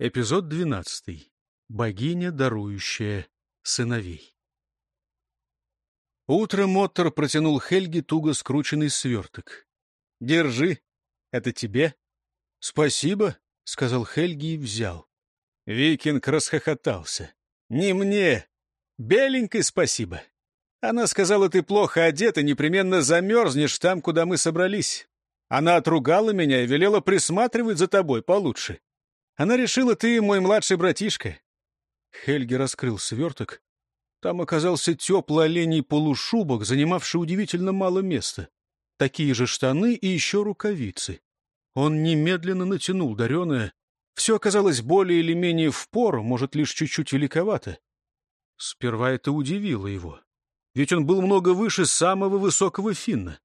Эпизод двенадцатый. Богиня, дарующая сыновей. Утром Моттер протянул Хельге туго скрученный сверток. — Держи, это тебе. — Спасибо, — сказал Хельги и взял. Викинг расхохотался. — Не мне. Беленькой спасибо. Она сказала, ты плохо одет и непременно замерзнешь там, куда мы собрались. Она отругала меня и велела присматривать за тобой получше. Она решила, ты мой младший братишка. Хельги раскрыл сверток. Там оказался теплый оленей полушубок, занимавший удивительно мало места. Такие же штаны и еще рукавицы. Он немедленно натянул дареное. Все оказалось более или менее в пору, может, лишь чуть-чуть великовато. Сперва это удивило его. Ведь он был много выше самого высокого финна.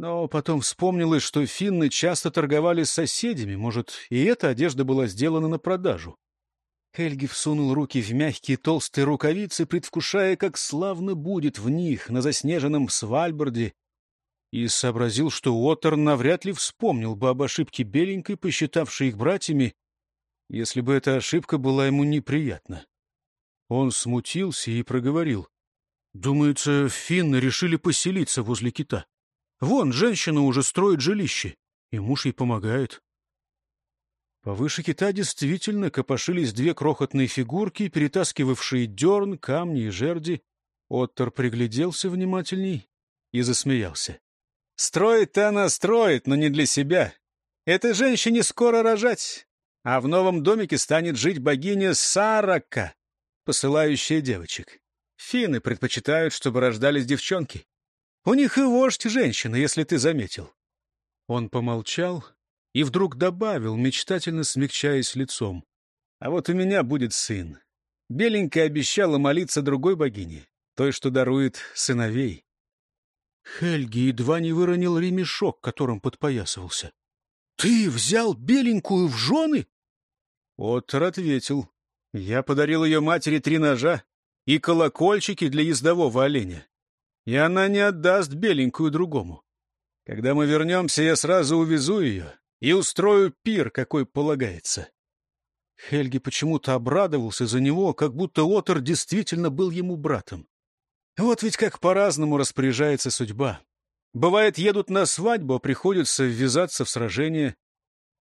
Но потом вспомнилось, что финны часто торговали с соседями, может, и эта одежда была сделана на продажу. Хельги всунул руки в мягкие толстые рукавицы, предвкушая, как славно будет в них на заснеженном Свальборде, и сообразил, что Уоттер навряд ли вспомнил бы об ошибке Беленькой, посчитавшей их братьями, если бы эта ошибка была ему неприятна. Он смутился и проговорил. «Думается, финны решили поселиться возле кита. Вон, женщина уже строит жилище, и муж ей помогает. Повыше кита действительно копошились две крохотные фигурки, перетаскивавшие дерн, камни и жерди. Оттор пригляделся внимательней и засмеялся. «Строит-то она строит, но не для себя. Этой женщине скоро рожать, а в новом домике станет жить богиня Сарака, посылающая девочек. Финны предпочитают, чтобы рождались девчонки. У них и вождь женщина, если ты заметил. Он помолчал и вдруг добавил, мечтательно смягчаясь лицом. А вот у меня будет сын. Беленькая обещала молиться другой богине, той, что дарует сыновей. Хельги едва не выронил ремешок, которым подпоясывался. — Ты взял беленькую в жены? Оттер ответил. — Я подарил ее матери три ножа и колокольчики для ездового оленя и она не отдаст беленькую другому. Когда мы вернемся, я сразу увезу ее и устрою пир, какой полагается. Хельги почему-то обрадовался за него, как будто Отор действительно был ему братом. Вот ведь как по-разному распоряжается судьба. Бывает, едут на свадьбу, а приходится ввязаться в сражение.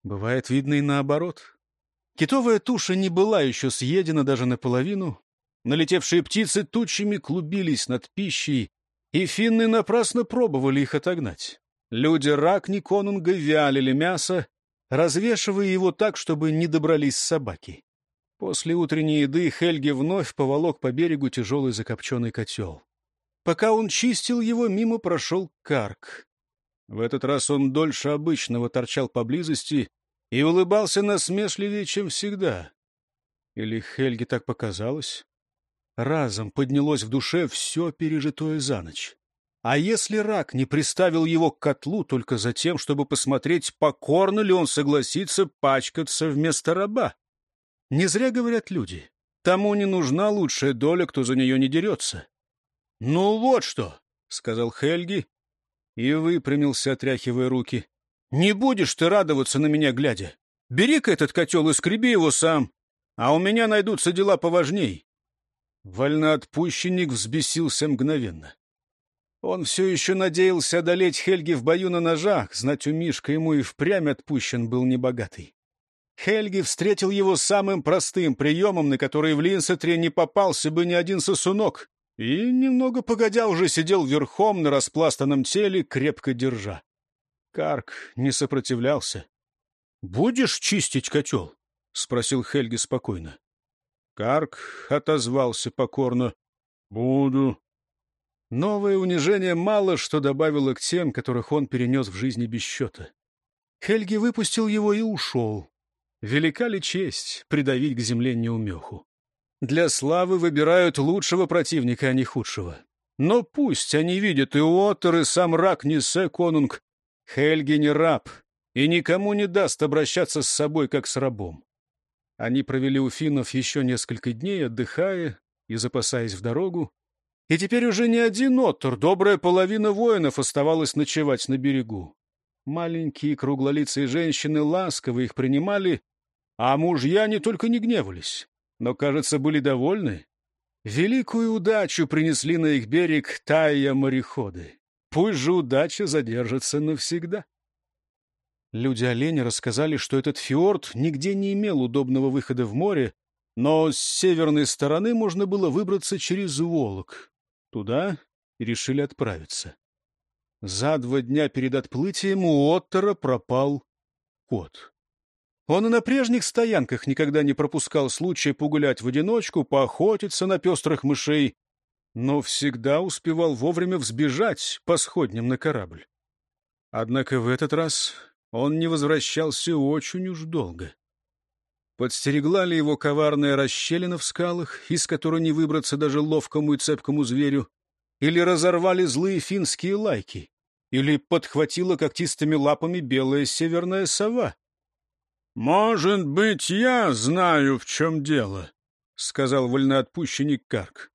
Бывает, видно и наоборот. Китовая туша не была еще съедена даже наполовину. Налетевшие птицы тучами клубились над пищей, и финны напрасно пробовали их отогнать. Люди Ракни конунга вялили мясо, развешивая его так, чтобы не добрались собаки. После утренней еды Хельги вновь поволок по берегу тяжелый закопченный котел. Пока он чистил его, мимо прошел карк. В этот раз он дольше обычного торчал поблизости и улыбался насмешливее, чем всегда. Или Хельге так показалось? Разом поднялось в душе все пережитое за ночь. А если рак не приставил его к котлу только за тем, чтобы посмотреть, покорно ли он согласится пачкаться вместо раба? Не зря говорят люди. Тому не нужна лучшая доля, кто за нее не дерется. — Ну вот что, — сказал Хельги и выпрямился, отряхивая руки. — Не будешь ты радоваться на меня глядя. Бери-ка этот котел и скреби его сам, а у меня найдутся дела поважней. Вольноотпущенник взбесился мгновенно. Он все еще надеялся одолеть Хельги в бою на ножах, знать у Мишка ему и впрямь отпущен был небогатый. Хельги встретил его самым простым приемом, на который в Линсетре не попался бы ни один сосунок, и, немного погодя, уже сидел верхом на распластанном теле, крепко держа. Карк не сопротивлялся. — Будешь чистить котел? — спросил Хельги спокойно. Карк отозвался покорно. — Буду. Новое унижение мало что добавило к тем, которых он перенес в жизни без счета. Хельги выпустил его и ушел. Велика ли честь придавить к земле неумеху? Для славы выбирают лучшего противника, а не худшего. Но пусть они видят и Уоттер, и сам рак Нисе Конунг. Хельги не раб и никому не даст обращаться с собой, как с рабом. Они провели у финнов еще несколько дней, отдыхая и запасаясь в дорогу. И теперь уже не один оттор, добрая половина воинов оставалась ночевать на берегу. Маленькие круглолицые женщины ласково их принимали, А мужья не только не гневались, но, кажется, были довольны. Великую удачу принесли на их берег тайя-мореходы. Пусть же удача задержится навсегда. Люди оленя рассказали, что этот фьорд нигде не имел удобного выхода в море, но с северной стороны можно было выбраться через Волок. Туда и решили отправиться. За два дня перед отплытием у Оттера пропал кот. Он и на прежних стоянках никогда не пропускал случая погулять в одиночку, поохотиться на пестрых мышей, но всегда успевал вовремя взбежать по сходням на корабль. Однако в этот раз он не возвращался очень уж долго. Подстерегла ли его коварная расщелина в скалах, из которой не выбраться даже ловкому и цепкому зверю? Или разорвали злые финские лайки? Или подхватила когтистыми лапами белая северная сова? «Может быть, я знаю, в чем дело», — сказал вольноотпущенник Карк.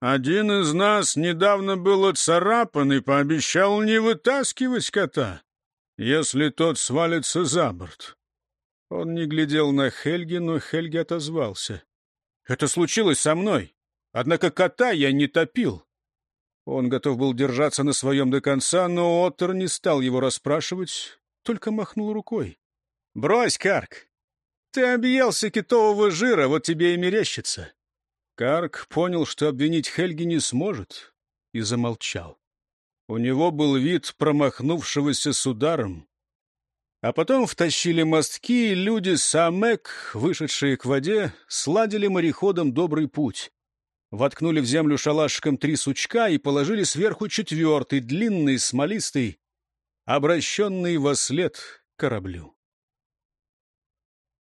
«Один из нас недавно был оцарапан и пообещал не вытаскивать кота, если тот свалится за борт». Он не глядел на Хельги, но Хельги отозвался. «Это случилось со мной, однако кота я не топил». Он готов был держаться на своем до конца, но Оттер не стал его расспрашивать, только махнул рукой. Брось, Карк. Ты объелся китового жира, вот тебе и мерещится. Карк понял, что обвинить Хельги не сможет, и замолчал. У него был вид промахнувшегося с ударом. А потом втащили мостки, и люди Самек, вышедшие к воде, сладили мореходом добрый путь. Воткнули в землю шалашиком три сучка и положили сверху четвертый, длинный, смолистый, обращенный во след кораблю.